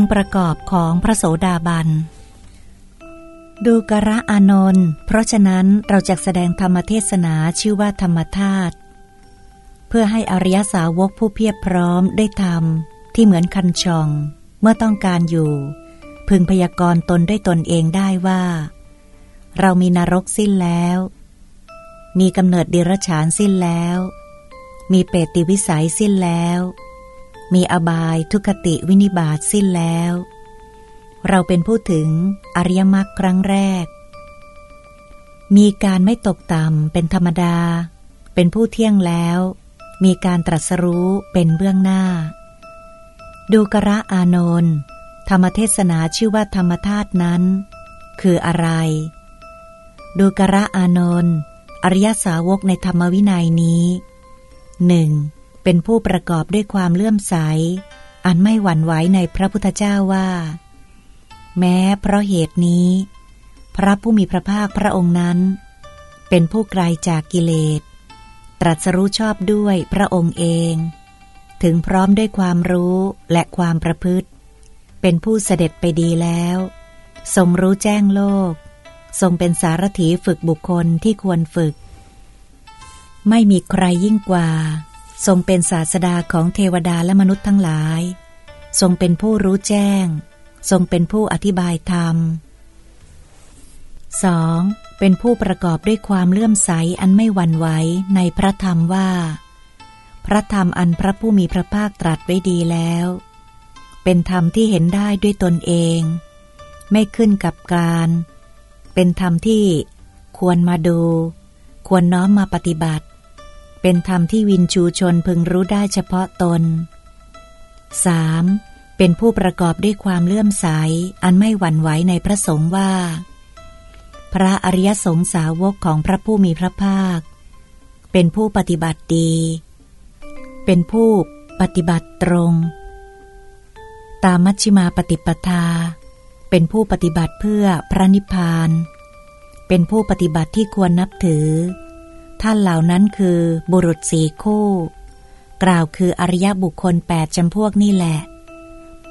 องค์ประกอบของพระโสดาบัน ดูกระอานนท์เพราะฉะนั้นเราจะแสดงธรรมเทศนาชื่อว่าธรรมธาตุเพื่อให้อริยสาวกผู้เพียบพร้อมได้ทำที่เหมือนคันชอง เมื่อต้องการอยู่ พึงพยากรณ์ตนด้วยตนเองได้ว่า เรามีนรกสิ้นแล้ว มีกำเนิดดิรฉานสิ้นแล้ว มีเปติวิสัยสิ้นแล้ว มีอบายทุกติวินิบาตสิ้นแล้ว เราเป็นผู้ถึงอริยมรรคครั้งแรก มีการไม่ตกต่ำเป็นธรรมดา เป็นผู้เที่ยงแล้ว มีการตรัสรู้เป็นเบื้องหน้า ดูกระอานนท์ธรรมเทศนาชื่อว่าธรรมธาตุนั้น คืออะไร ดูกระอานนท์อริยสาวกในธรรมวินัยนี้หนึ่ง เป็นผู้ประกอบด้วยความเลื่อมใส อันไม่หวั่นไหวในพระพุทธเจ้าว่า แม้เพราะเหตุนี้ พระผู้มีพระภาคพระองค์นั้น เป็นผู้ไกลจากกิเลส ตรัสรู้ชอบด้วยพระองค์เอง ถึงพร้อมด้วยความรู้และความประพฤติ เป็นผู้เสด็จไปดีแล้ว ทรงรู้แจ้งโลก ทรงเป็นสารถีฝึกบุคคลที่ควรฝึก ไม่มีใครยิ่งกว่า ทรงเป็นศาสดาของเทวดาและมนุษย์ทั้งหลาย ทรงเป็นผู้รู้แจ้ง ทรงเป็นผู้อธิบายธรรม 2. เป็นผู้ประกอบด้วยความเลื่อมใสอันไม่หวั่นไหวในพระธรรมว่า พระธรรมอันพระผู้มีพระภาคตรัสไว้ดีแล้ว เป็นธรรมที่เห็นได้ด้วยตนเอง ไม่ขึ้นกับการ เป็นธรรมที่ควรมาดู ควรน้อมมาปฏิบัติ เป็นธรรมที่วินชูชนพึงรู้ได้เฉพาะตน 3. เป็นผู้ประกอบด้วยความเลื่อมใส อันไม่หวั่นไหวในพระสงฆ์ว่า พระอริยสงสาวกของพระผู้มีพระภาค เป็นผู้ปฏิบัติดี เป็นผู้ปฏิบัติตรง ตามมัชฌิมาปฏิปทา เป็นผู้ปฏิบัติเพื่อพระนิพพาน เป็นผู้ปฏิบัติที่ควรนับถือ ท่านเหล่านั้นคือบุรุษสีคู่ กล่าวคืออริยบุคคลแปดจำพวกนี่แหละ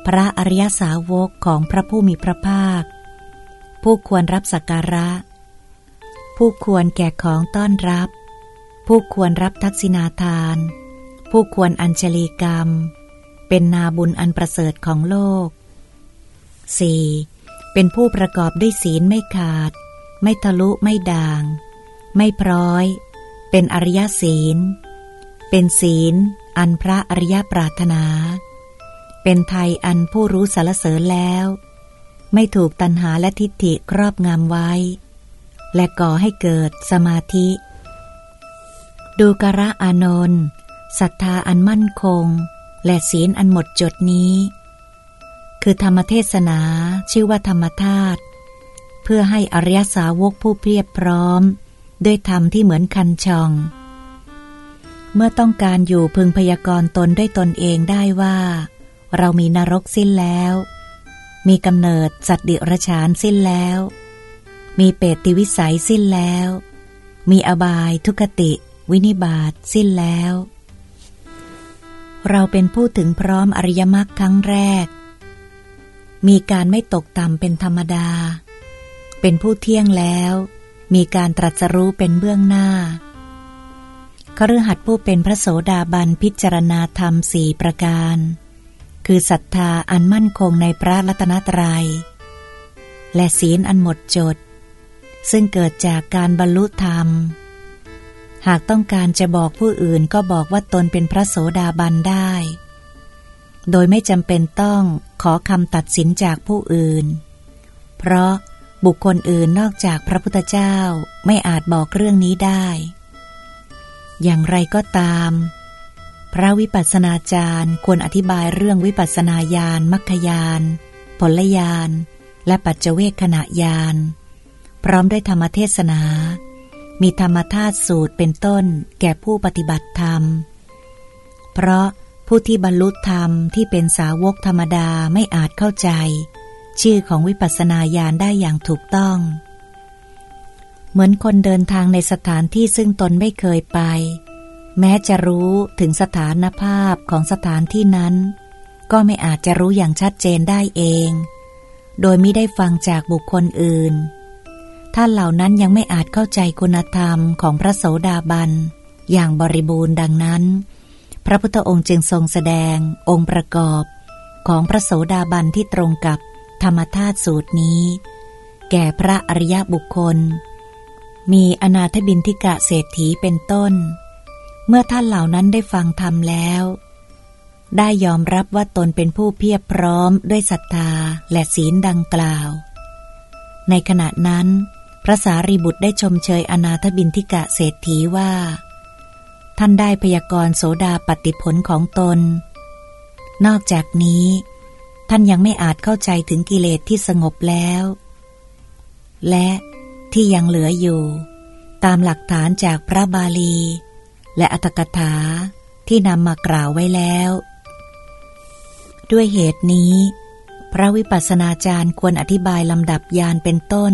พระอริยสาวกของพระผู้มีพระภาค ผู้ควรรับสักการะ ผู้ควรแก่ของต้อนรับ ผู้ควรรับทักษิณาทาน ผู้ควรอัญชลีกรรม เป็นนาบุญอันประเสริฐของโลก 4. เป็นผู้ประกอบด้วยศีลไม่ขาด ไม่ทะลุไม่ด่าง ไม่พร้อย เป็นอริยศีล เป็นศีล อันพระอริยปรารถนา เป็นไทยอันผู้รู้สารเสริญแล้ว ไม่ถูกตัณหาและทิฏฐิครอบงำไว้ และก่อให้เกิดสมาธิ ดูกระอานนท์ศรัทธาอันมั่นคง และศีลอันหมดจดนี้ คือธรรมเทศนาชื่อว่าธรรมธาตุเพื่อให้อริยสาวกผู้เพียบพร้อม ด้วยธรรมที่เหมือนคันชอง เมื่อต้องการอยู่พึงพยากรณ์ตนด้วยตนเองได้ว่า เรามีนรกสิ้นแล้ว มีกำเนิดสัตว์ดิรชานสิ้นแล้ว มีเปติวิสัยสิ้นแล้ว มีอบายทุกติ วินิบาตสิ้นแล้ว เราเป็นผู้ถึงพร้อมอริยมรรคครั้งแรก มีการไม่ตกต่ำเป็นธรรมดา เป็นผู้เที่ยงแล้ว มีการตรัสรู้เป็นเบื้องหน้าคฤหัสถ์ผู้เป็นพระโสดาบันพิจารณาธรรมสี่ประการ คือศรัทธาอันมั่นคงในพระรัตนตรยัย และศีลอันหมดจด ซึ่งเกิดจากการบรรลุธรรม หากต้องการจะบอกผู้อื่นก็บอกว่าตนเป็นพระโสดาบันได้ โดยไม่จำเป็นต้องขอคำตัดสินจากผู้อื่น เพราะ บุคคลอื่นนอกจากพระพุทธเจ้าไม่อาจบอกเรื่องนี้ได้ อย่างไรก็ตาม พระวิปัสสนาจารย์ควรอธิบายเรื่องวิปัสสนาญาณมัคคยาน ผลญาณ และปัจเจเวคขณะญาณ พร้อมด้วยธรรมเทศนา มีธรรมธาตุสูตรเป็นต้นแก่ผู้ปฏิบัติธรรม เพราะผู้ที่บรรลุธรรมที่เป็นสาวกธรรมดาไม่อาจเข้าใจ ชื่อของวิปัสสนาญาณได้อย่างถูกต้อง เหมือนคนเดินทางในสถานที่ซึ่งตนไม่เคยไป แม้จะรู้ถึงสถานภาพของสถานที่นั้น ก็ไม่อาจจะรู้อย่างชัดเจนได้เอง โดยไม่ได้ฟังจากบุคคลอื่น ท่านเหล่านั้นยังไม่อาจเข้าใจคุณธรรมของพระโสดาบัน อย่างบริบูรณ์ดังนั้น พระพุทธองค์จึงทรงแสดงองค์ประกอบของพระโสดาบันที่ตรงกับ ธรรมธาตุสูตรนี้ แก่พระอริยบุคคล มีอนาถบินทิกะเศรษฐีเป็นต้น เมื่อท่านเหล่านั้นได้ฟังธรรมแล้ว ได้ยอมรับว่าตนเป็นผู้เพียบพร้อมด้วยศรัทธาและศีลดังกล่าว ในขณะนั้นพระสารีบุตรได้ชมเชยอนาถบินทิกะเศรษฐีว่า ท่านได้พยากรณ์โสดาปฏิผลของตน นอกจากนี้ ท่านยังไม่อาจเข้าใจถึงกิเลสที่สงบแล้ว และที่ยังเหลืออยู่ ตามหลักฐานจากพระบาลี และอัตถกถาที่นำมากล่าวไว้แล้ว ด้วยเหตุนี้ พระวิปัสสนาจารย์ควรอธิบายลำดับยานเป็นต้น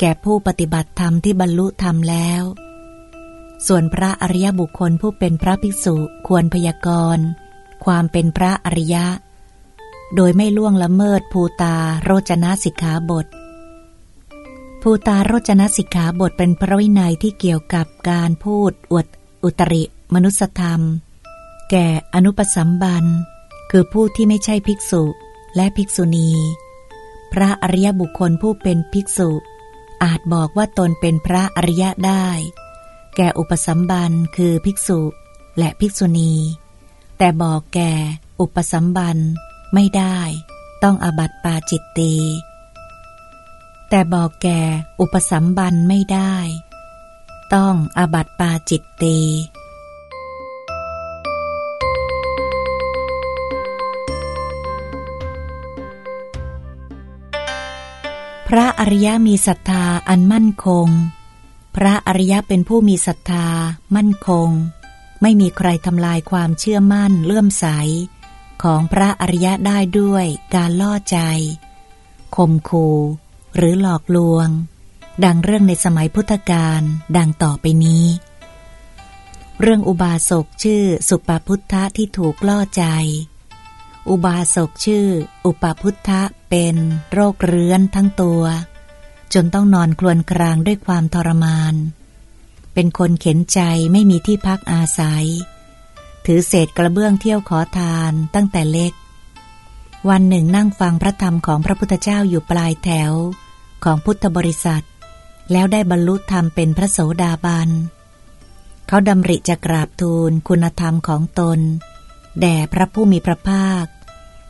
แก่ผู้ปฏิบัติธรรมที่บรรลุธรรมแล้ว ส่วนพระอริยบุคคลผู้เป็นพระภิกษุควรพยากรณ์ ความเป็นพระอริยะ โดยไม่ล่วงละเมิดภูตาโรจนสิกขาบท ภูตาโรจนสิกขาบทเป็นพระวินัยที่เกี่ยวกับการพูดอวดอุตริมนุสธรรม แก่อนุปสัมบัน คือผู้ที่ไม่ใช่ภิกษุและภิกษุณี พระอริยบุคคลผู้เป็นภิกษุ อาจบอกว่าตนเป็นพระอริยะได้ แก่อุปสัมบันคือภิกษุและภิกษุณี แต่บอกแก่อุปสัมบัน ไม่ได้ต้องอบัตปาจิตตีแต่บอกแก่อุปสัมบันไม่ได้ ต้องอบัตปาจิตตีพระอริยมีศรัทธาอันมั่นคง พระอริยเป็นผู้มีศรัทธามั่นคง ไม่มีใครทำลายความเชื่อมั่นเลื่อมใส ของพระอริยะได้ด้วยการล่อใจข่มขู่หรือหลอกลวง ดังเรื่องในสมัยพุทธกาลดังต่อไปนี้ เรื่องอุบาสกชื่อสุปพุทธะที่ถูกล่อใจ อุบาสกชื่อ อุปพุทธะเป็นโรคเรื้อนทั้งตัว จนต้องนอนคลวนครางด้วยความทรมาน เป็นคนเข็นใจไม่มีที่พักอาศัย ถือเศษกระเบื้องเที่ยวขอทานตั้งแต่เล็ก วันหนึ่งนั่งฟังพระธรรมของพระพุทธเจ้าอยู่ปลายแถวของพุทธบริษัท แล้วได้บรรลุธรรมเป็นพระโสดาบัน เขาดำริจะกราบทูลคุณธรรมของตน แด่พระผู้มีพระภาค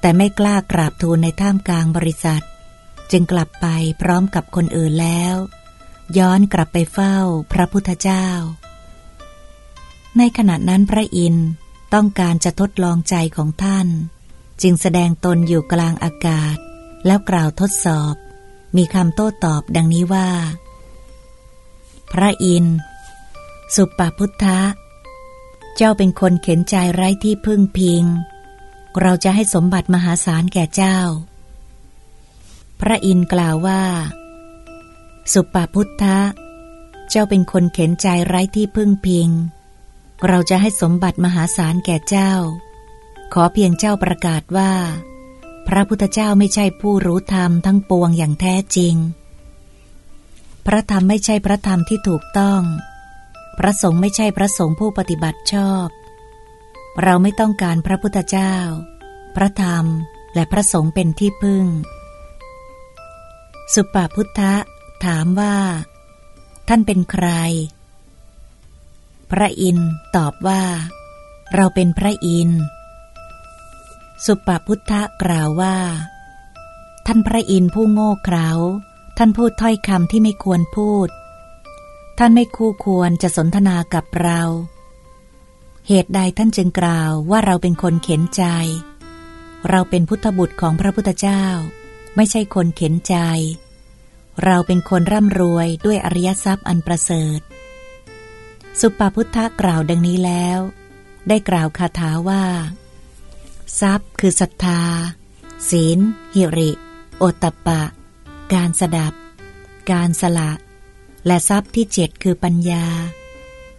แต่ไม่กล้ากราบทูลในท่ามกลางบริษัท จึงกลับไปพร้อมกับคนอื่นแล้ว ย้อนกลับไปเฝ้าพระพุทธเจ้า ในขณะนั้นพระอินทร์ ต้องการจะทดลองใจของท่าน จึงแสดงตนอยู่กลางอากาศ แล้วกล่าวทดสอบ มีคำโต้ตอบดังนี้ว่า พระอินทร์สุปปพุทธะ เจ้าเป็นคนเข็นใจไร้ที่พึ่งพิง เราจะให้สมบัติมหาศาลแก่เจ้า พระอินทร์กล่าวว่า สุปปพุทธะ เจ้าเป็นคนเข็นใจไร้ที่พึ่งพิง เราจะให้สมบัติมหาศาลแก่เจ้า ขอเพียงเจ้าประกาศว่า พระพุทธเจ้าไม่ใช่ผู้รู้ธรรมทั้งปวงอย่างแท้จริง พระธรรมไม่ใช่พระธรรมที่ถูกต้อง พระสงฆ์ไม่ใช่พระสงฆ์ผู้ปฏิบัติชอบ เราไม่ต้องการพระพุทธเจ้า พระธรรมและพระสงฆ์เป็นที่พึ่ง สุปปพุทธะถามว่า ท่านเป็นใคร พระอินตอบว่า เราเป็นพระอิน สุปปพุทธะกล่าวว่า ท่านพระอินผู้โง่เขลาท่านพูดถ้อยคำที่ไม่ควรพูด ท่านไม่คู่ควรจะสนทนากับเรา เหตุใดท่านจึงกล่าวว่าเราเป็นคนเข็นใจ เราเป็นพุทธบุตรของพระพุทธเจ้า ไม่ใช่คนเข็นใจ เราเป็นคนร่ำรวยด้วยอริยทรัพย์อันประเสริฐ สุปาพุทธะกล่าวดังนี้แล้ว ได้กล่าวคาถาว่า ทรัพย์คือศรัทธา ศีล หิริ โอตปะ การสดับ การสละ และทรัพย์ที่เจ็ดคือปัญญา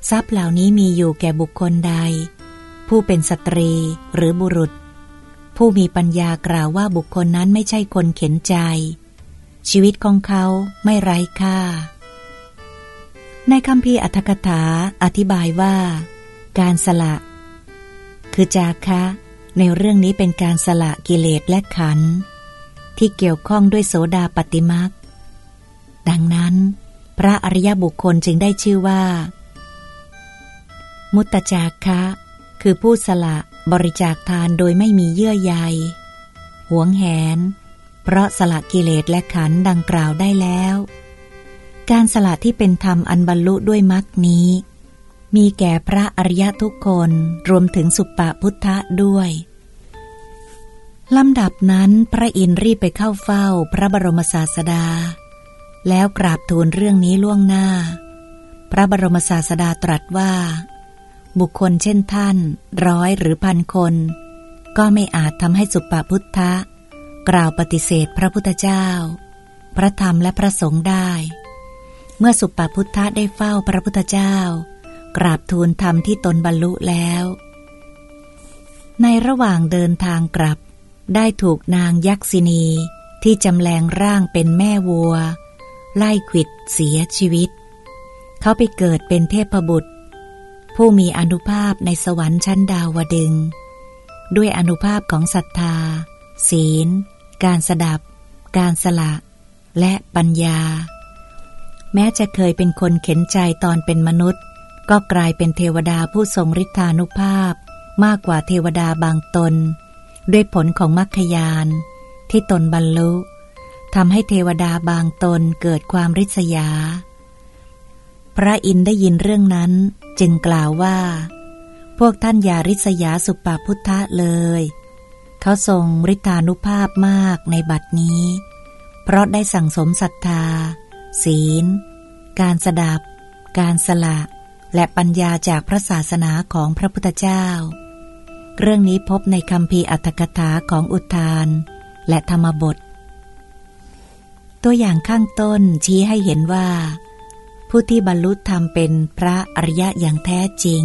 ทรัพย์เหล่านี้มีอยู่แก่บุคคลใด ผู้เป็นสตรีหรือบุรุษ ผู้มีปัญญากล่าวว่าบุคคลนั้นไม่ใช่คนเข็นใจ ชีวิตของเขาไม่ไร้ค่า ในคำพีอัตถกถาอธิบายว่า การสละ คือจาคะ ในเรื่องนี้เป็นการสละกิเลสและขัน ที่เกี่ยวข้องด้วยโสดาปฏิมักดังนั้น พระอริยบุคคลจึงได้ชื่อว่า มุตตจาคะ คือผู้สละบริจาคทานโดยไม่มีเยื่อใยหวงแหน เพราะสละกิเลสและขันดังกล่าวได้แล้ว การสละที่เป็นธรรมอันบรรลุด้วยมรรคนี้ มีแก่พระอริยทุกคนรวมถึงสุปปพุทธะด้วยลำดับนั้นพระอินทร์รีบไปเข้าเฝ้าพระบรมศาสดา แล้วกราบทูลเรื่องนี้ล่วงหน้า พระบรมศาสดาตรัสว่า บุคคลเช่นท่าน ร้อยหรือพันคน ก็ไม่อาจทำให้สุปปพุทธะ กล่าวปฏิเสธพระพุทธเจ้า พระธรรมและพระสงฆ์ได้ เมื่อสุปปพุทธะได้เฝ้าพระพุทธเจ้า กราบทูลธรรมที่ตนบรรลุแล้ว ในระหว่างเดินทางกลับ ได้ถูกนางยักษินีที่จำแรงร่างเป็นแม่วัว ไล่ขิดเสียชีวิต เขาไปเกิดเป็นเทพบุตร ผู้มีอนุภาพในสวรรค์ชั้นดาวดึง ด้วยอนุภาพของศรัทธา ศีล การสดับ การสละ และปัญญา แม้จะเคยเป็นคนเข็นใจตอนเป็นมนุษย์ ก็กลายเป็นเทวดาผู้ทรงฤทธานุภาพ มากกว่าเทวดาบางตน ด้วยผลของมรรคยาน ที่ตนบรรลุทำให้เทวดาบางตนเกิดความริษยา พระอินได้ยินเรื่องนั้นจึงกล่าวว่า พวกท่านอย่าริษยาสุปาพุทธะเลย เขาทรงฤทธานุภาพมากในบัดนี้ เพราะได้สั่งสมศรัทธา ศีล การสดับ การสละ และปัญญาจากพระศาสนาของพระพุทธเจ้า เรื่องนี้พบในคำพีอัตถกถาของอุทาน และธรรมบท ตัวอย่างข้างต้นชี้ให้เห็นว่า ผู้ที่บรรลุธรรมเป็นพระอริยะอย่างแท้จริง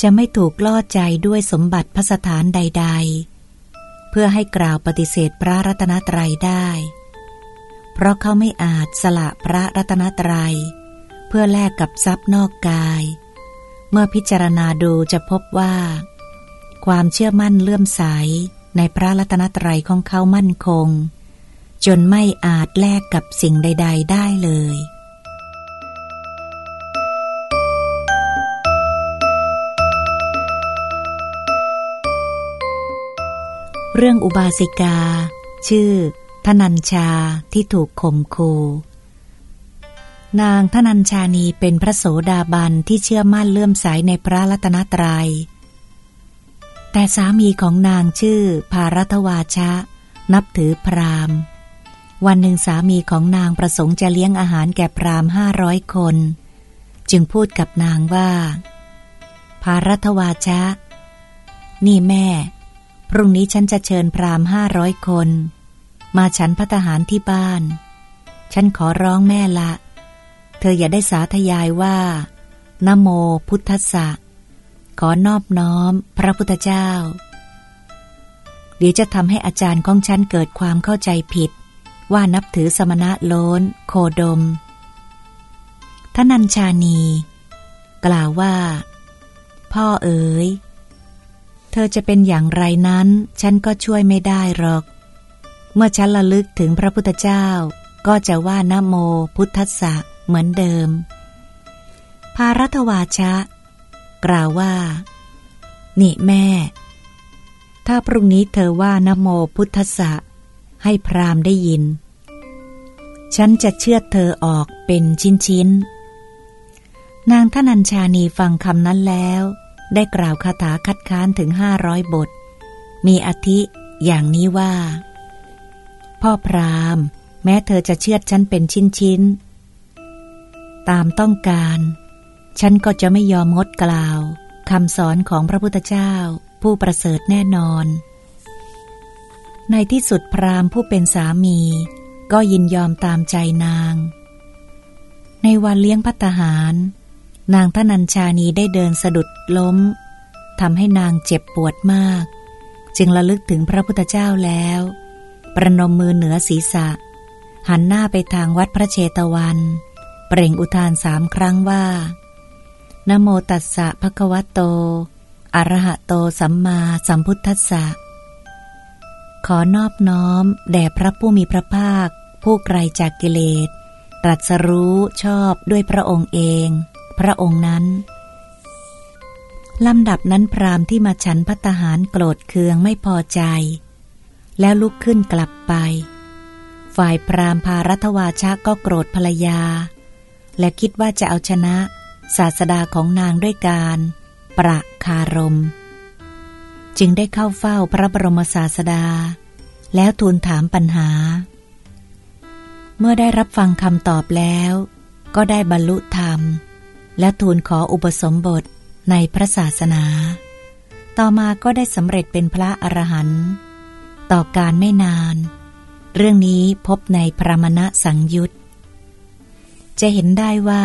จะไม่ถูกล่อใจด้วยสมบัติพสถานใด ๆ เพื่อให้กล่าวปฏิเสธพระรัตนตรัยได้ เพราะเขาไม่อาจสละพระรัตนตรัย เพื่อแลกกับทรัพย์นอกกาย เมื่อพิจารณาดูจะพบว่า ความเชื่อมั่นเลื่อมใสในพระรัตนตรัยของเขามั่นคง จนไม่อาจแลกกับสิ่งใด ๆ ได้เลยเรื่องอุบาสิกา ชื่อ ทนัญชาที่ถูกข่มคูนางทนัญชานีเป็นพระโสดาบันที่เชื่อมั่นเลื่อมใสในพระรัตนตรยัย แต่สามีของนางชื่อภารัตวาชะ นับถือพราหมณ์ วันหนึ่งสามีของนางประสงค์จะเลี้ยงอาหารแก่พราหมณ์ห้าร้อยคน จึงพูดกับนางว่า ภารัตวาชะ นี่แม่ พรุ่งนี้ฉันจะเชิญพราหมณ์ห้าร้อยคน มาฉันพัตหารที่บ้าน ฉันขอร้องแม่ละ เธออย่าได้สาธยายว่านโมพุทธะขอนอบน้อมพระพุทธเจ้า เดี๋ยวจะทำให้อาจารย์ของฉันเกิดความเข้าใจผิด ว่านับถือสมณะโลนโคดมท่านัญชานี กล่าวว่า พ่อเอ๋ย เธอจะเป็นอย่างไรนั้น ฉันก็ช่วยไม่ได้หรอก เมื่อฉันระลึกถึงพระพุทธเจ้า ก็จะว่านโมพุทธะเหมือนเดิม ภารัตวาชะ กล่าวว่า นี่แม่ ถ้าพรุ่งนี้เธอว่านโมพุทธะให้พรามได้ยิน ฉันจะเชื่อเธอออกเป็นชิ้นชิ้นนางทนัญชานีฟังคำนั้นแล้ว ได้กล่าวคาถาคัดค้านถึงห้าร้อยบท มีอธิอย่างนี้ว่า พ่อพรามแม้เธอจะเชื่อฉันเป็นชิ้นชิ้นตามต้องการ ฉันก็จะไม่ยอมงดกล่าวคำสอนของพระพุทธเจ้าผู้ประเสริฐแน่นอน ในที่สุดพรามผู้เป็นสามี ก็ยินยอมตามใจนาง ในวันเลี้ยงพัตหาร นางทนัญชานีได้เดินสะดุดล้มทำให้นางเจ็บปวดมาก จึงระลึกถึงพระพุทธเจ้าแล้ว ประนมมือเหนือศีรษะ หันหน้าไปทางวัดพระเชตวัน เปล่งอุทานสามครั้งว่านโมตัสสะภะคะวะโตอะระหะโตสัมมาสัมพุทธัสสะ ขอนอบน้อม แด่พระผู้มีพระภาค ผู้ไกลจากกิเลสตรัสรู้ชอบด้วยพระองค์เอง พระองค์นั้นลำดับนั้นพรามที่มาฉันพัตหารโกรธเคืองไม่พอใจ แล้วลุกขึ้นกลับไป ฝ่ายพรามพารัตวาชะก็โกรธภรรยา และคิดว่าจะเอาชนะศาสดาของนางด้วยการ ประคารม จึงได้เข้าเฝ้าพระบรมศาสดา แล้วทูลถามปัญหา เมื่อได้รับฟังคำตอบแล้ว ก็ได้บรรลุธรรม และทูลขออุปสมบทในพระศาสนา ต่อมาก็ได้สำเร็จเป็นพระอรหันต์ ต่อการไม่นาน เรื่องนี้พบในพระมณะสังยุตจะเห็นได้ว่า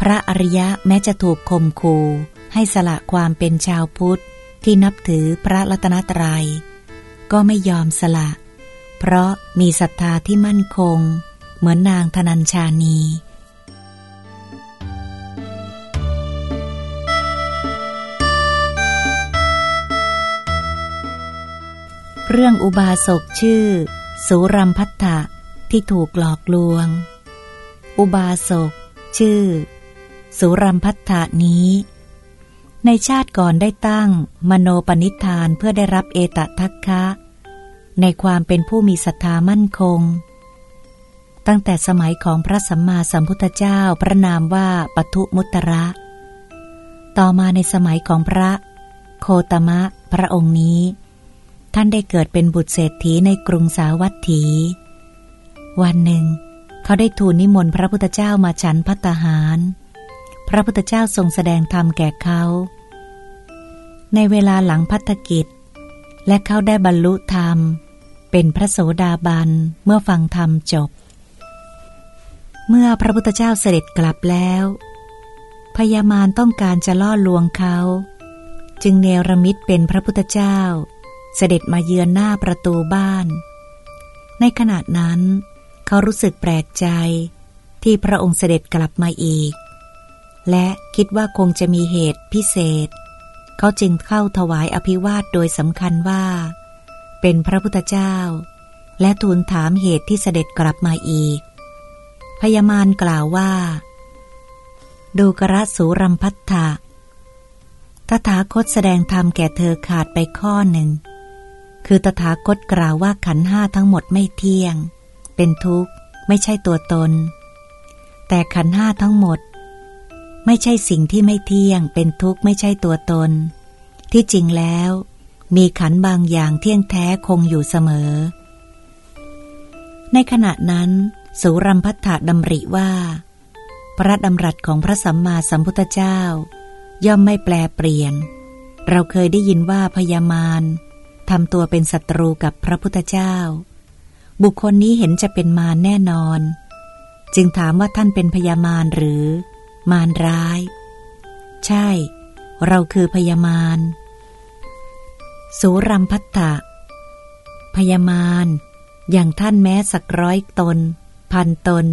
พระอริยะแม้จะถูกข่มขู่ให้สละความเป็นชาวพุทธที่นับถือพระรัตนตรยัย ก็ไม่ยอมสละ เพราะมีศรัทธาที่มั่นคง เหมือนนางธนัญชานี เรื่องอุบาสกชื่อ สุรัมพัทธะที่ถูกหลอกลวง อุบาสก ชื่อ สุรัมพัทธะนี้ ในชาติก่อนได้ตั้ง มโนปณิธานเพื่อได้รับเอตทัคคะ ในความเป็นผู้มีศรัทธามั่นคง ตั้งแต่สมัยของพระสัมมาสัมพุทธเจ้าพระนามว่าปทุมุตระ ต่อมาในสมัยของพระ โคตมะพระองค์นี้ ท่านได้เกิดเป็นบุตรเศรษฐีในกรุงสาวัตถี วันหนึ่ง เขาได้ทูลนิมนต์พระพุทธเจ้ามาฉันพัตหาร พระพุทธเจ้าทรงแสดงธรรมแก่เขา ในเวลาหลังพัฒกิจ และเขาได้บรรลุธรรม เป็นพระโสดาบันเมื่อฟังธรรมจบ เมื่อพระพุทธเจ้าเสด็จกลับแล้ว พญามารต้องการจะล่อลวงเขา จึงเนรมิตเป็นพระพุทธเจ้า เสด็จมาเยือนหน้าประตูบ้าน ในขณะนั้นเขารู้สึกแปลกใจที่พระองค์เสด็จกลับมาอีก และคิดว่าคงจะมีเหตุพิเศษ เขาจึงเข้าถวายอภิวาทโดยสำคัญว่า เป็นพระพุทธเจ้า และทูลถามเหตุที่เสด็จกลับมาอีก พยามารกล่าวว่าดูกระสูรัมพัทธะตถาคตแสดงธรรมแก่เธอขาดไปข้อหนึ่ง คือตถาคตกล่าวว่าขันห้าทั้งหมดไม่เที่ยง เป็นทุกข์ ไม่ใช่ตัวตน แต่ขันห้าทั้งหมด ไม่ใช่สิ่งที่ไม่เที่ยง เป็นทุกข์ไม่ใช่ตัวตน ที่จริงแล้ว มีขันบางอย่างเที่ยงแท้คงอยู่เสมอ ในขณะนั้นสุรัมพัทธดำริว่า พระดำรัสของพระสัมมาสัมพุทธเจ้า ย่อมไม่แปลเปลี่ยน เราเคยได้ยินว่าพยามาร ทำตัวเป็นศัตรูกับพระพุทธเจ้า บุคคลนี้เห็นจะเป็นมารแน่นอน จึงถามว่าท่านเป็นพยามารหรือ มารร้าย ใช่ เราคือพยามารสูรัมพัตตะพยามารอย่างท่านแม้สักร้อยตน พันตน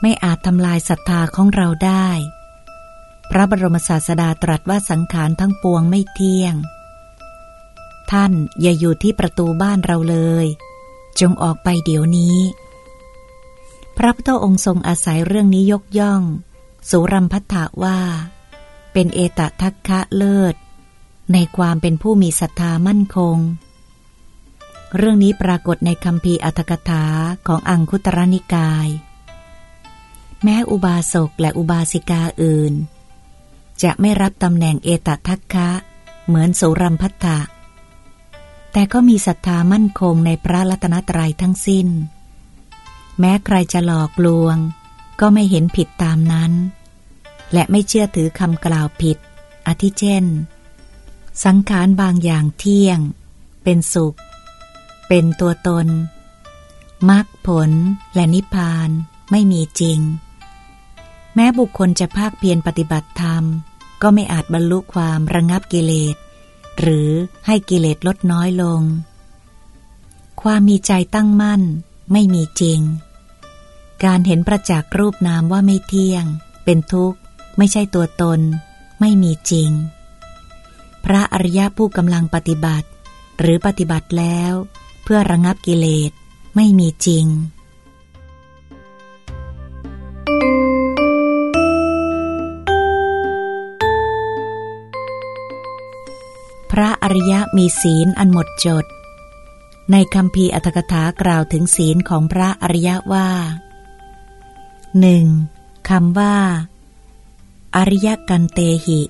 ไม่อาจทำลายศรัทธาของเราได้ พระบรมศาสดาตรัสว่าสังขารทั้งปวงไม่เที่ยง ท่านอย่าอยู่ที่ประตูบ้านเราเลย จงออกไปเดี๋ยวนี้ พระพุทธองค์ทรงอาศัยเรื่องนี้ยกย่อง สุรัมพัทธะว่า เป็นเอตทัคคะเลิศ ในความเป็นผู้มีศรัทธามั่นคง เรื่องนี้ปรากฏในคำพีอัตถกถาของอังคุตรนิกาย แม้อุบาสกและอุบาสิกาอื่น จะไม่รับตำแหน่งเอตทัคคะ เหมือนสุรัมพัทธะ แต่ก็มีศรัทธามั่นคงในพระรัตนตรัยทั้งสิ้น แม้ใครจะหลอกลวง ก็ไม่เห็นผิดตามนั้น และไม่เชื่อถือคำกล่าวผิดอาทิเช่น สังขารบางอย่างเที่ยง เป็นสุข เป็นตัวตนมรรคผลและนิพพานไม่มีจริง แม้บุคคลจะภาคเพียรปฏิบัติธรรม ก็ไม่อาจบรรลุความระงับกิเลส หรือให้กิเลสลดน้อยลง ความมีใจตั้งมั่น ไม่มีจริง การเห็นประจักษ์รูปนามว่าไม่เที่ยง เป็นทุกข์ ไม่ใช่ตัวตน ไม่มีจริง พระอริยะผู้กำลังปฏิบัติ หรือปฏิบัติแล้ว เพื่อระงับกิเลสไม่มีจริง พระอริยะมีศีลอันหมดจด ในคำพีอัตถกถากล่าวถึงศีลของพระอริยะว่าหนึ่งคำว่า อริยกันเตหิ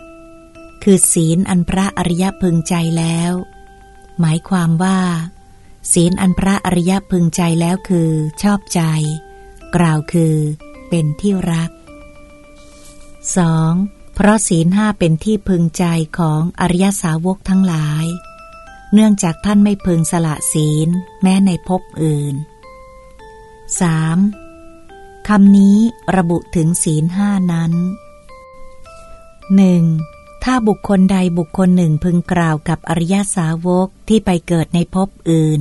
คือศีลอันพระอริยพึงใจแล้ว หมายความว่า ศีลอันพระอริยพึงใจแล้วคือ ชอบใจ กล่าวคือ เป็นที่รัก 2. เพราะศีลห้าเป็นที่พึงใจของอริยสาวกทั้งหลาย เนื่องจากท่านไม่พึงสละศีลแม้ในภพอื่น 3. คำนี้ระบุถึงศีลห้านั้นหนึ่งถ้าบุคคลใดบุคคลหนึ่งพึงกล่าวกับอริยสาวกที่ไปเกิดในภพอื่น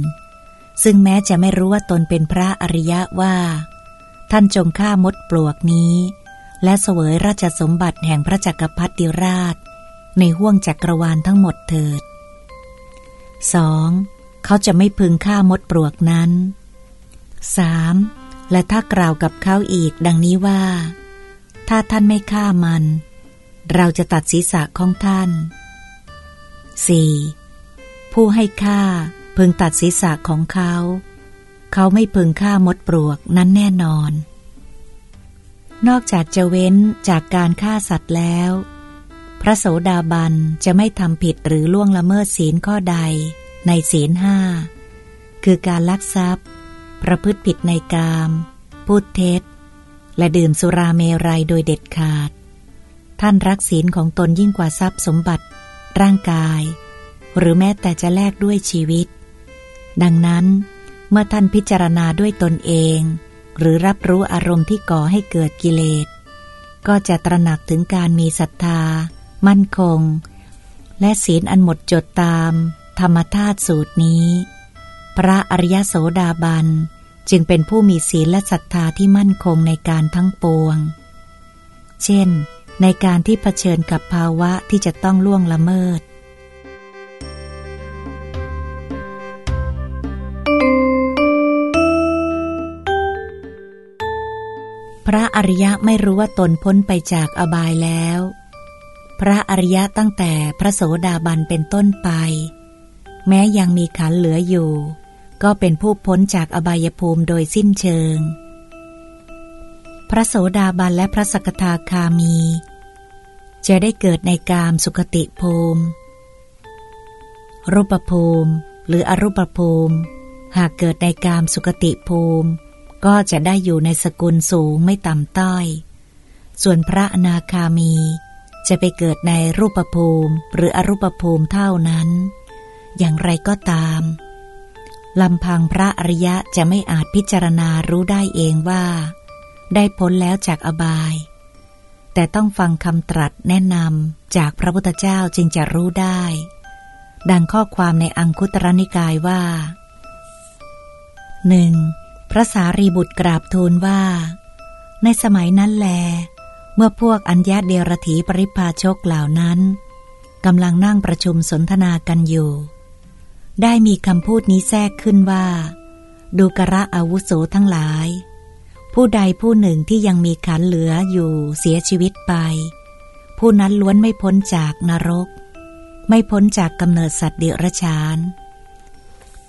ซึ่งแม้จะไม่รู้ว่าตนเป็นพระอริยะว่า ท่านจงฆ่ามดปลวกนี้ และเสวยราชสมบัติแห่งพระจักรพรรดิราช ในห้วงจักรวาลทั้งหมดเถิด 2. เขาจะไม่พึงฆ่ามดปลวกนั้น 3. และถ้ากล่าวกับเขาอีกดังนี้ว่า ถ้าท่านไม่ฆ่ามัน เราจะตัดศีรษะของท่าน 4. ผู้ให้ฆ่าพึงตัดศีรษะของเขา เขาไม่พึงฆ่ามดปลวกนั้นแน่นอน นอกจากจะเว้นจากการฆ่าสัตว์แล้ว พระโสดาบันจะไม่ทำผิดหรือล่วงละเมิดศีลข้อใดในศีลห้า คือการลักทรัพย์ ประพฤติผิดในกาม พูดเท็จ และดื่มสุราเมรัยโดยเด็ดขาด ท่านรักศีลของตนยิ่งกว่าทรัพย์สมบัติ ร่างกาย หรือแม้แต่จะแลกด้วยชีวิต ดังนั้นเมื่อท่านพิจารณาด้วยตนเอง หรือรับรู้อารมณ์ที่ก่อให้เกิดกิเลส ก็จะตระหนักถึงการมีศรัทธา มั่นคง และศีลอันหมดจดตาม ธรรมธาตุสูตรนี้ พระอริยโสดาบัน จึงเป็นผู้มีศีลและศรัทธาที่มั่นคงในการทั้งปวง เช่น ในการที่เผชิญกับภาวะที่จะต้องล่วงละเมิด พระอริยะไม่รู้ว่าตนพ้นไปจากอบายแล้ว พระอริยะตั้งแต่พระโสดาบันเป็นต้นไป แม้ยังมีขันเหลืออยู่ ก็เป็นผู้พ้นจากอบายภูมิโดยสิ้นเชิง พระโสดาบันและพระสกทาคามี จะได้เกิดในกามสุขติภูมิ รูปภูมิหรืออรูปภูมิ หากเกิดในกามสุขติภูมิ ก็จะได้อยู่ในสกุลสูงไม่ต่ำต้อย ส่วนพระอนาคามี จะไปเกิดในรูปภูมิหรืออรูปภูมิเท่านั้น อย่างไรก็ตามลำพังพระอริยะจะไม่อาจพิจารณารู้ได้เองว่า ได้พ้นแล้วจากอบาย แต่ต้องฟังคำตรัสแนะนำจากพระพุทธเจ้าจึงจะรู้ได้ ดังข้อความในอังคุตรนิกายว่าหนึ่ง พระสารีบุตรกราบทูลว่า ในสมัยนั้นแล เมื่อพวกอัญญาเดรถีปริพาชกเหล่านั้นกำลังนั่งประชุมสนทนากันอยู่ ได้มีคำพูดนี้แทรกขึ้นว่า ดูกระอาวุโสทั้งหลาย ผู้ใดผู้หนึ่งที่ยังมีขันเหลืออยู่เสียชีวิตไป ผู้นั้นล้วนไม่พ้นจากนรก ไม่พ้นจากกำเนิดสัตว์เดรัจฉาน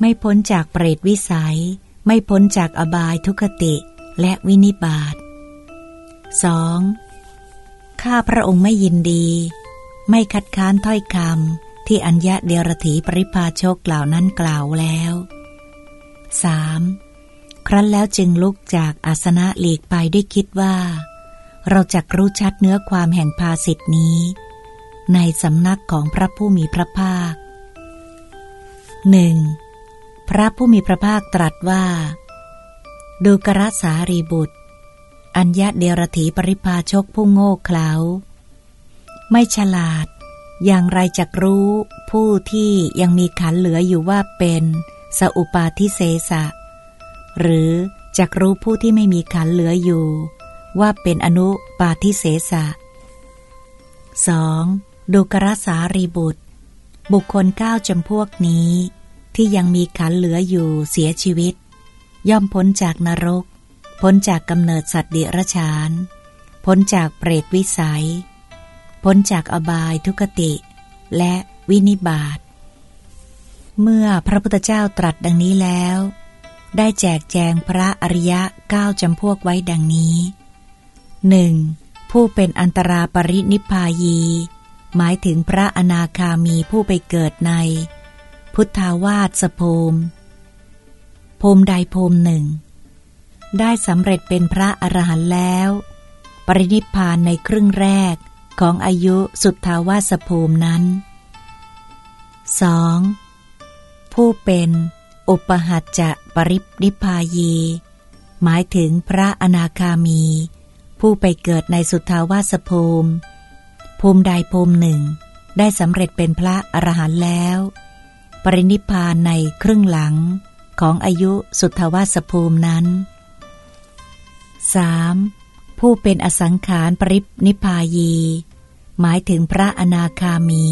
ไม่พ้นจากเปรตวิสัย ไม่พ้นจากอบายทุคติและวินิบาต 2. ข้าพระองค์ไม่ยินดี ไม่คัดค้านถ้อยคำที่อัญญะเดรถีปริพาโชกกล่าวนั้นกล่าวแล้ว 3. ครั้นแล้วจึงลุกจากอาสนะหลีกไปด้วยคิดว่า เราจะรู้ชัดเนื้อความแห่งภาสิทธินี้ ในสำนักของพระผู้มีพระภาคหนึ่ง พระผู้มีพระภาคตรัสว่า ดูกระสารีบุตร อัญญะเดรถีปริพาชกผู้โง่เขลา ไม่ฉลาด อย่างไรจักรู้ผู้ที่ยังมีขันเหลืออยู่ว่าเป็นสอุปาทิเสสะ หรือจักรู้ผู้ที่ไม่มีขันเหลืออยู่ ว่าเป็นอนุปาทิเสสะ 2. ดุกรสารีบุตร บุคคลเก้าจำพวกนี้ ที่ยังมีขันเหลืออยู่เสียชีวิต ย่อมพ้นจากนรก พ้นจากกำเนิดสัตว์เดรัจฉาน พ้นจากเปรตวิสัย พ้นจากอบายทุกติ และวินิบาตเมื่อพระพุทธเจ้าตรัสดังนี้แล้ว ได้แจกแจงพระอริยะเก้าจำพวกไว้ดังนี้หนึ่งผู้เป็นอันตราปรินิพายี หมายถึงพระอนาคามีผู้ไปเกิดใน พุทธาวาสภูมิภูมิใดภูมิหนึ่ง ได้สำเร็จเป็นพระอรหันต์แล้ว ปรินิพานในครึ่งแรกของอายุสุทธาวาสภูมินั้น 2. ผู้เป็นอุปหัจจะปรินิพายี หมายถึงพระอนาคามี ผู้ไปเกิดในสุทธาวาสภูมิ ภูมิใดภูมิหนึ่ง ได้สำเร็จเป็นพระอรหันต์แล้ว ปรินิพานในครึ่งหลังของอายุสุทธาวาสภูมินั้น 3. ผู้เป็นอสังขารปรินิพายี หมายถึงพระอนาคามี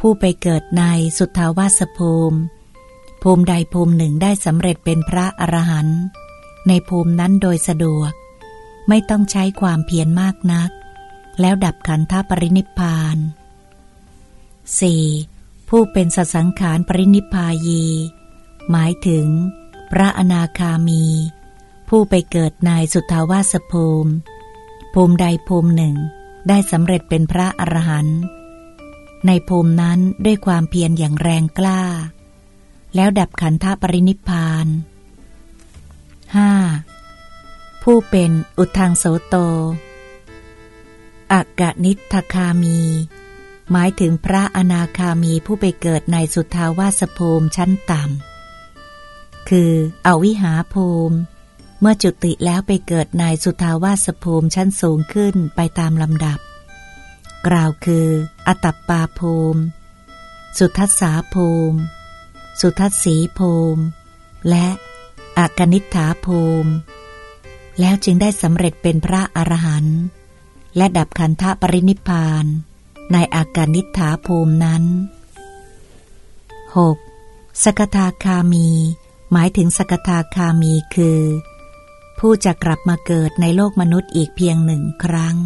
ผู้ไปเกิดในสุทธาวาสภูมิ ภูมิใดภูมิหนึ่งได้สำเร็จเป็นพระอรหันต์ในภูมินั้นโดยสะดวก ไม่ต้องใช้ความเพียรมากนัก แล้วดับขันธปรินิพาน 4. ผู้เป็นสสังขารปรินิพายี หมายถึง พระอนาคามี ผู้ไปเกิดในสุทาวาสภูมิ ภูมิใดภูมิหนึ่ง ได้สำเร็จเป็นพระอรหันต์ในภูมินั้นด้วยความเพียรอย่างแรงกล้า แล้วดับขันธปรินิพาน 5. ผู้เป็นอุทังโสโตอากานิทคามี หมายถึงพระอนาคามีผู้ไปเกิดในสุทาวาสภูมิชั้นต่ำ คืออวิหาภูมิ เมื่อจุติแล้วไปเกิดในสุทาวาสภูมิชั้นสูงขึ้นไปตามลำดับ กล่าวคือ อตัปปาภูมิ สุทัสสาภูมิ สุทัสสีภูมิ และอากนิฐาภูมิ แล้วจึงได้สำเร็จเป็นพระอรหันต์และดับขันธปรินิพาน ในอาการนิฐาภูมินั้น 6. สกทาคามี หมายถึงสกทาคามีคือ ผู้จะกลับมาเกิดในโลกมนุษย์อีกเพียงหนึ่งครั้ง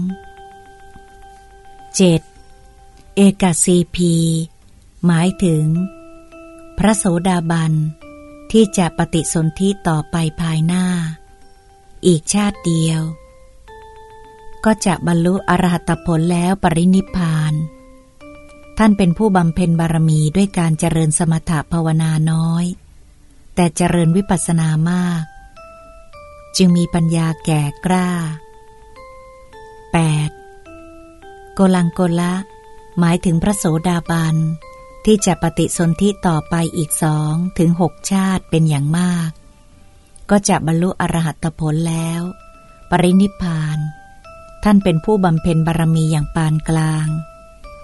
7. เอกาซีพี หมายถึง พระโสดาบัน ที่จะปฏิสนธิต่อไปภายหน้า อีกชาติเดียว ก็จะบรรลุอรหัตผลแล้วปรินิพาน ท่านเป็นผู้บำเพ็ญบารมีด้วยการเจริญสมถภาวนาน้อย แต่เจริญวิปัสสนามาก จึงมีปัญญาแก่กล้า 8. โกลังโกละ หมายถึงพระโสดาบันที่จะปฏิสนธิต่อไปอีกสองถึงหกชาติเป็นอย่างมาก ก็จะบรรลุอรหัตผลแล้ว ปรินิพาน ท่านเป็นผู้บำเพ็ญบารมีอย่างปานกลาง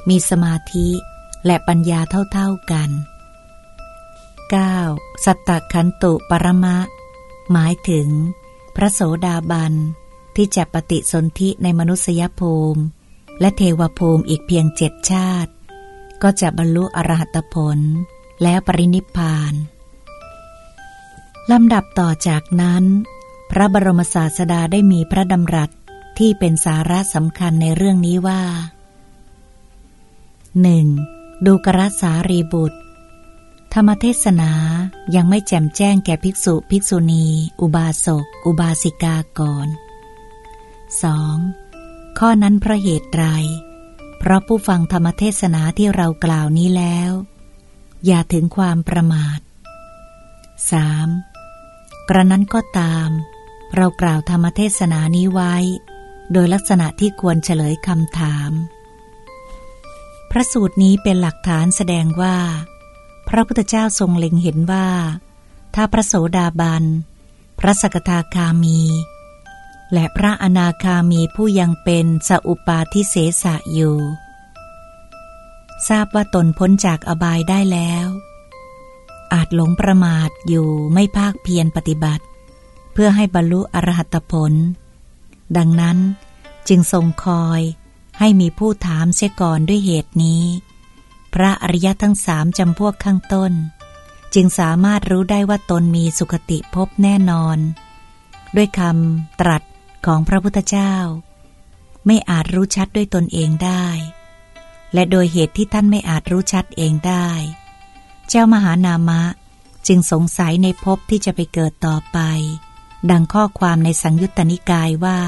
มีสมาธิและปัญญาเท่าๆกัน 9. สัตตคันตุปรมะ หมายถึง พระโสดาบัน ที่จะปฏิสนธิในมนุษยภูมิ และเทวภูมิอีกเพียงเจ็ดชาติ ก็จะบรรลุอรหัตผล แล้วปรินิพานลำดับต่อจากนั้น พระบรมศาสดาได้มีพระดำรัส ที่เป็นสาระสำคัญในเรื่องนี้ว่าหนึ่งดูกรสารีบุตร ธรรมเทศนายังไม่แจ่มแจ้งแก่ภิกษุภิกษุณี อุบาสก อุบาสิกาก่อน 2. ข้อนั้นเพราะเหตุไร เพราะผู้ฟังธรรมเทศนาที่เรากล่าวนี้แล้ว อย่าถึงความประมาท 3. กระนั้นก็ตาม เรากล่าวธรรมเทศนานี้ไว้ โดยลักษณะที่ควรเฉลยคำถาม พระสูตรนี้เป็นหลักฐานแสดงว่า พระพุทธเจ้าทรงเล็งเห็นว่า ถ้าพระโสดาบัน พระสกทาคามี และพระอนาคามีผู้ยังเป็นสอุปาทิเสสะอยู่ ทราบว่าตนพ้นจากอบายได้แล้ว อาจหลงประมาทอยู่ไม่ภาคเพียรปฏิบัติ เพื่อให้บรรลุอรหัตผล ดังนั้นจึงทรงคอยให้มีผู้ถามเสียก่อนด้วยเหตุนี้ พระอริยทั้งสามจำพวกข้างต้น จึงสามารถรู้ได้ว่าตนมีสุขติภพแน่นอน ด้วยคำตรัสของพระพุทธเจ้า ไม่อาจรู้ชัดด้วยตนเองได้ และโดยเหตุที่ท่านไม่อาจรู้ชัดเองได้ เจ้ามหานามะจึงสงสัยในภพที่จะไปเกิดต่อไป ดังข้อความในสังยุตตนิกายว่า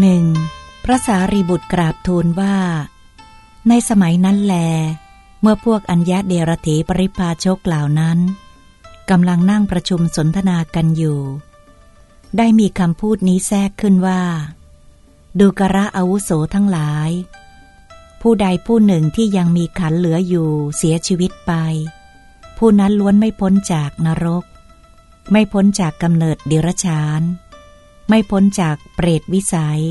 หนึ่งพระสารีบุตรกราบทูลว่า ในสมัยนั้นแล เมื่อพวกอัญญาเดรถีปริพาชกเหล่านั้นกำลังนั่งประชุมสนทนากันอยู่ ได้มีคำพูดนี้แทรกขึ้นว่า ดูกระอาวุโสทั้งหลาย ผู้ใดผู้หนึ่งที่ยังมีขันเหลืออยู่เสียชีวิตไป ผู้นั้นล้วนไม่พ้นจากนรก ไม่พ้นจากกำเนิดเดรัจฉาน ไม่พ้นจากเปรตวิสัย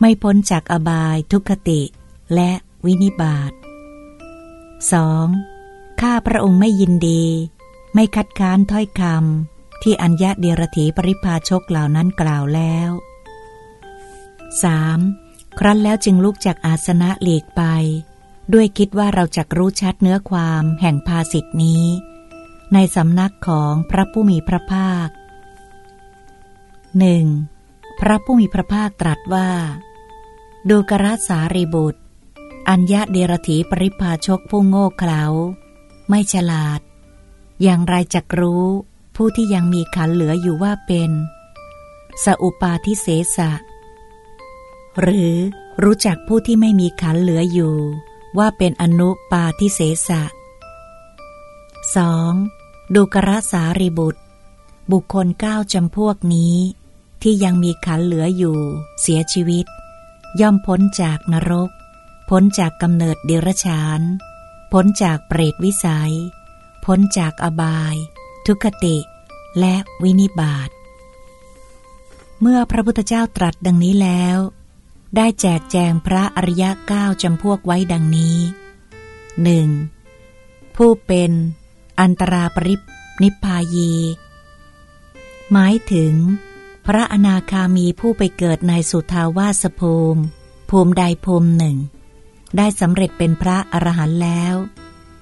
ไม่พ้นจากอบายทุกขติ และวินิบาต 2. ข้าพระองค์ไม่ยินดี ไม่คัดค้านถ้อยคำที่อัญญาเดรถีปริพาชกเหล่านั้นกล่าวแล้ว 3. ครั้นแล้วจึงลุกจากอาสนะหลีกไป ด้วยคิดว่าเราจะรู้ชัดเนื้อความแห่งภาสิทธินี้ ในสำนักของพระผู้มีพระภาคหนึ่งพระผู้มีพระภาคตรัสว่า ดูกราสารีบุตร อัญญาเดรถีปริพาชกผู้โง่เขลาไม่ฉลาด อย่างไรจักรู้ ผู้ที่ยังมีขันเหลืออยู่ว่าเป็น สอุปาทิเสสะ หรือรู้จักผู้ที่ไม่มีขันเหลืออยู่ ว่าเป็นอนุปาทิเสสะ 2. ดูกระสารีบุตร บุคคลเก้าจำพวกนี้ ที่ยังมีขันเหลืออยู่ เสียชีวิต ย่อมพ้นจากนรก พ้นจากกำเนิดเดรัจฉาน พ้นจากเปรตวิสัย พ้นจากอบาย ทุคติ และวินิบาตเมื่อพระพุทธเจ้าตรัสดังนี้แล้ว ได้แจกแจงพระอริยะเก้าจำพวกไว้ดังนี้หนึ่งผู้เป็นอันตราปริปนิพพายี หมายถึง พระอนาคามีผู้ไปเกิดในสุทาวาสภูมิ ภูมิใดภูมิหนึ่ง ได้สำเร็จเป็นพระอรหันต์แล้ว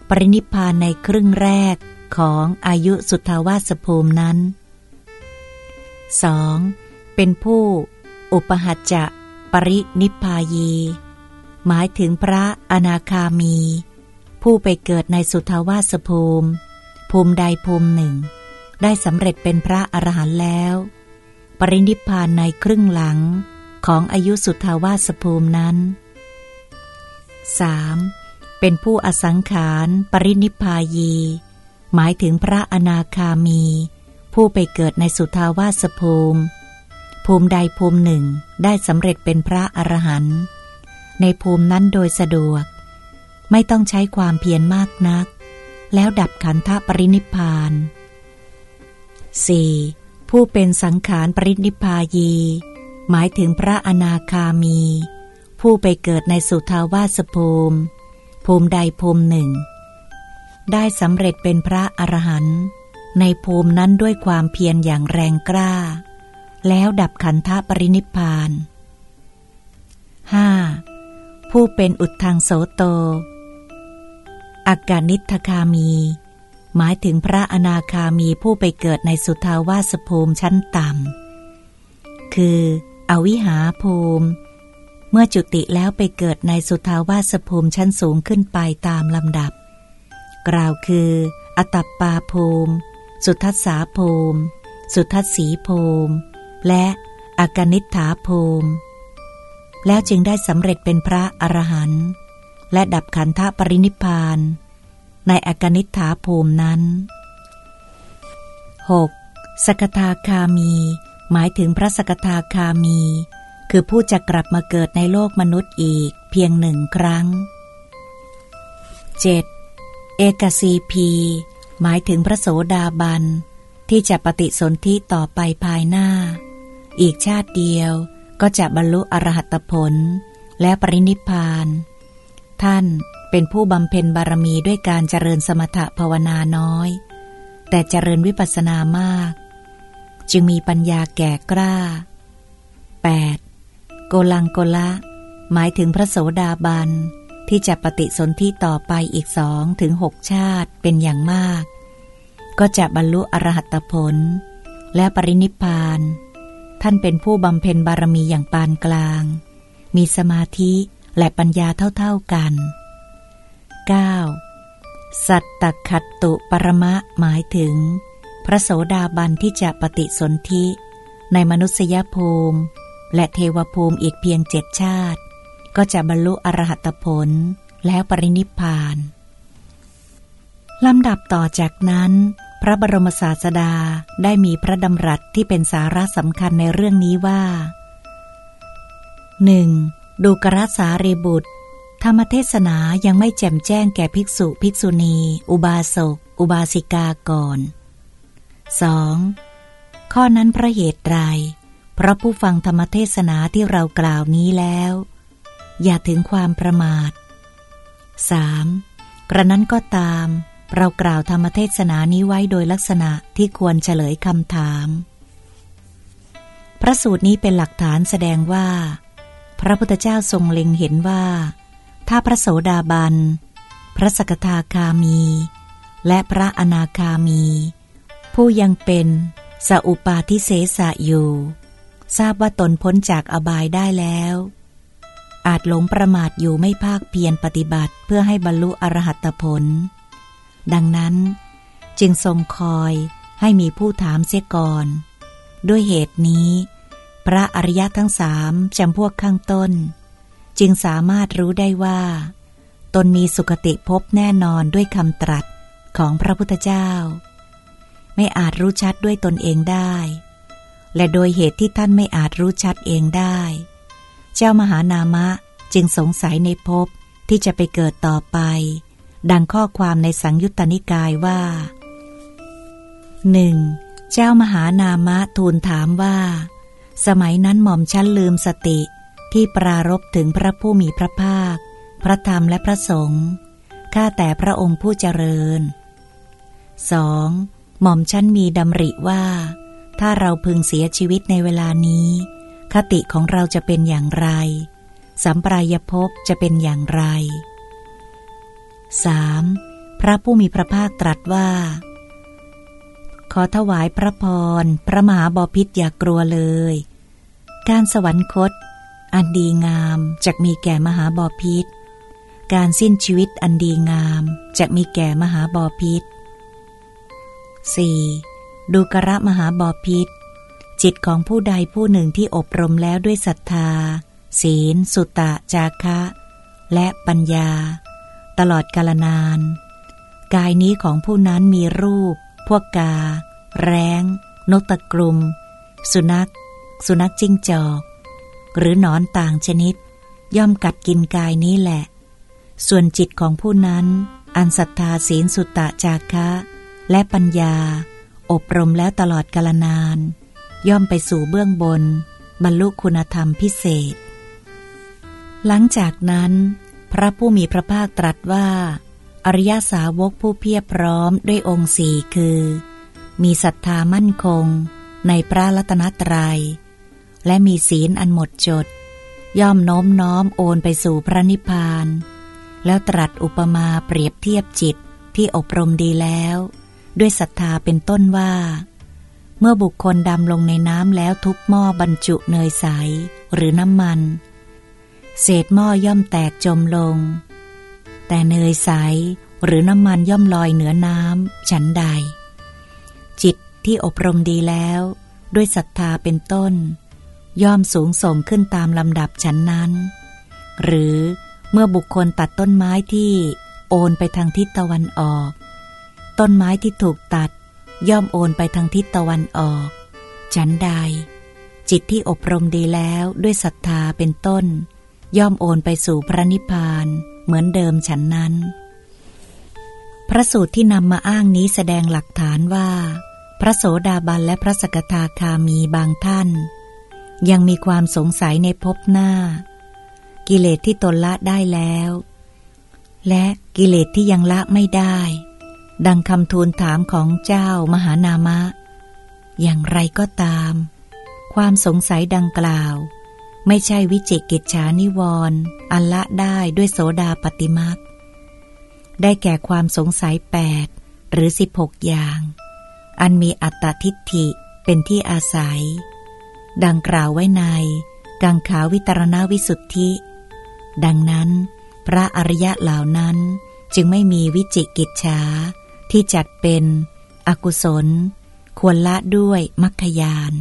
ปรินิพพานในครึ่งแรกของอายุสุทาวาสภูมินั้น 2. เป็นผู้อุปหัจจะ ปรินิพพายี หมายถึงพระอนาคามี ผู้ไปเกิดในสุทาวาสภูมิ ภูมิใดภูมิหนึ่ง ได้สำเร็จเป็นพระอรหันต์แล้ว ปรินิพานในครึ่งหลังของอายุสุทาวาสภูมินั้น 3. เป็นผู้อสังขารปรินิพายี หมายถึงพระอนาคามี ผู้ไปเกิดในสุทาวาสภูมิ ภูมิใดภูมิหนึ่งได้สำเร็จเป็นพระอรหันต์ในภูมินั้นโดยสะดวก ไม่ต้องใช้ความเพียรมากนัก แล้วดับขันธปรินิพาน 4. ผู้เป็นสังขารปรินิพายี หมายถึงพระอนาคามี ผู้ไปเกิดในสุทาวาสภูมิ ภูมิใดภูมิหนึ่ง ได้สำเร็จเป็นพระอรหันต์ในภูมินั้นด้วยความเพียรอย่างแรงกล้า แล้วดับขันธปรินิพาน 5. ผู้เป็นอุทธังโสโตอากานิทคามี หมายถึงพระอนาคามีผู้ไปเกิดในสุทาวาสภูมิชั้นต่ำ คือ อวิหาภูมิ เมื่อจุติแล้วไปเกิดในสุทาวาสภูมิชั้นสูงขึ้นไปตามลำดับ กล่าวคือ อตัปปาภูมิ สุทัสสาภูมิ สุทัสสีภูมิ และอากนิฐาภูมิ แล้วจึงได้สำเร็จเป็นพระอรหันต์และดับขันธปรินิพานในอากนิฐาภูมินั้น 6. สกทาคามี หมายถึงพระสกทาคามี คือผู้จะกลับมาเกิดในโลกมนุษย์อีกเพียงหนึ่งครั้ง 7. เอกสีพี หมายถึงพระโสดาบัน ที่จะปฏิสนธิต่อไปภายหน้า อีกชาติเดียวก็จะบรรลุอรหัตผล และปรินิพาน ท่านเป็นผู้บำเพ็ญบารมีด้วยการเจริญสมถภาวนาน้อย แต่เจริญวิปัสสนามาก จึงมีปัญญาแก่กล้า 8. โกลังโกละ หมายถึงพระโสดาบัน ที่จะปฏิสนธิต่อไปอีกสองถึงหกชาติเป็นอย่างมาก ก็จะบรรลุอรหัตผล และปรินิพาน ท่านเป็นผู้บำเพ็ญบารมีอย่างปานกลาง มีสมาธิและปัญญาเท่าๆกัน 9. สัตตคัตตุปรมะหมายถึง พระโสดาบันที่จะปฏิสนธิ ในมนุษยภูมิ และเทวภูมิอีกเพียงเจ็ดชาติ ก็จะบรรลุอรหัตผลแล้วปรินิพานลำดับต่อจากนั้น พระบรมศาสดาได้มีพระดำรัสที่เป็นสาระสำคัญในเรื่องนี้ว่าหนึ่งดูกระสารีบุตร ธรรมเทศนายังไม่แจ่มแจ้งแก่ภิกษุภิกษุณี อุบาสก อุบาสิกาก่อน 2. ข้อนั้นพระเหตุไรเพราะผู้ฟังธรรมเทศนาที่เรากล่าวนี้แล้ว อย่าถึงความประมาท 3. กระนั้นก็ตาม เรากล่าวธรรมเทศนานี้ไว้โดยลักษณะที่ควรเฉลยคำถาม พระสูตรนี้เป็นหลักฐานแสดงว่า พระพุทธเจ้าทรงเล็งเห็นว่า ถ้าพระโสดาบัน พระสกทาคามี และพระอนาคามี ผู้ยังเป็นสอุปาทิเสสะอยู่ ทราบว่าตนพ้นจากอบายได้แล้ว อาจหลงประมาทอยู่ไม่ภาคเพียรปฏิบัติเพื่อให้บรรลุอรหัตผล ดังนั้น จึงทรงคอยให้มีผู้ถามเสียก่อน ด้วยเหตุนี้ พระอริยะทั้งสามจำพวกข้างต้น จึงสามารถรู้ได้ว่า ตนมีสุคติภพแน่นอนด้วยคำตรัสของพระพุทธเจ้า ไม่อาจรู้ชัดด้วยตนเองได้ และโดยเหตุที่ท่านไม่อาจรู้ชัดเองได้ เจ้ามหานามะจึงสงสัยในภพที่จะไปเกิดต่อไป ดังข้อความในสังยุตตนิกายว่าหนึ่งเจ้ามหานามะทูลถามว่า สมัยนั้นหม่อมชั้นลืมสติที่ปรารบถึงพระผู้มีพระภาค พระธรรมและพระสงฆ์ข้าแต่พระองค์ผู้เจริญ 2. หม่อมชั้นมีดำริว่า ถ้าเราพึงเสียชีวิตในเวลานี้ คติของเราจะเป็นอย่างไร สัมปรายภพจะเป็นอย่างไร 3. พระผู้มีพระภาคตรัสว่า ขอถวายพระพร พระมหาบอพิษอย่ากกลัวเลย การสวรรคต อันดีงามจะมีแก่มหาบอพิษ การสิ้นชีวิตอันดีงามจะมีแก่มหาบอพิษ 4. ดูกระมหาบอพิษ จิตของผู้ใดผู้หนึ่งที่อบรมแล้วด้วยศรัทธา ศีล สุตะ จาคะ และปัญญา ตลอดกาลนาน กายนี้ของผู้นั้นมีรูป พวกกา แร้ง นกตะกรุม สุนัข สุนัขจิ้งจอก หรือนอนต่างชนิด ย่อมกัดกินกายนี้แหละ ส่วนจิตของผู้นั้น อันศรัทธาศีลสุตตะจาคะ และปัญญา อบรมแล้วตลอดกาลนาน ย่อมไปสู่เบื้องบน บรรลุคุณธรรมพิเศษ หลังจากนั้น พระผู้มีพระภาคตรัสว่า อริยสาวกผู้เพียบพร้อมด้วยองค์สี่คือ มีศรัทธามั่นคงในพระรัตนตรยัย และมีศีลอันหมดจด ย่อมโน้มน้อมโอนไปสู่พระนิพพาน แล้วตรัสอุปมาเปรียบเทียบจิตที่อบรมดีแล้ว ด้วยศรัทธาเป็นต้นว่า เมื่อบุคคลดำลงในน้ำแล้วทุบหม้อบรรจุเนยใสหรือน้ำมัน เศษหม้อย่อมแตกจมลง แต่เนยใสหรือน้ำมันย่อมลอยเหนือน้ำฉันใด จิตที่อบรมดีแล้ว ด้วยศรัทธาเป็นต้น ย่อมสูงส่งขึ้นตามลำดับฉันนั้น หรือเมื่อบุคคลตัดต้นไม้ที่โอนไปทางทิศตะวันออก ต้นไม้ที่ถูกตัด ย่อมโอนไปทางทิศตะวันออก ฉันใด จิตที่อบรมดีแล้วด้วยศรัทธาเป็นต้น ย่อมโอนไปสู่พระนิพพานเหมือนเดิมฉันนั้น พระสูตรที่นำมาอ้างนี้แสดงหลักฐานว่า พระโสดาบันและพระสกทาคามีบางท่าน ยังมีความสงสัยในภพหน้า กิเลสที่ตนละได้แล้ว และกิเลสที่ยังละไม่ได้ ดังคำทูลถามของเจ้ามหานามะ อย่างไรก็ตาม ความสงสัยดังกล่าว ไม่ใช่วิจิกิจฉานิวรณ์อันละได้ด้วยโสดาปฏิมักได้แก่ความสงสัยแปดหรือสิบหกอย่าง อันมีอัตตทิฏฐิเป็นที่อาศัย ดังกล่าวไว้ใน กังขาวิตรณวิสุทธิ ดังนั้น พระอริยะเหล่านั้นจึงไม่มีวิจิกิจฉาที่จัดเป็น อกุศล ควรละด้วยมัคคยาน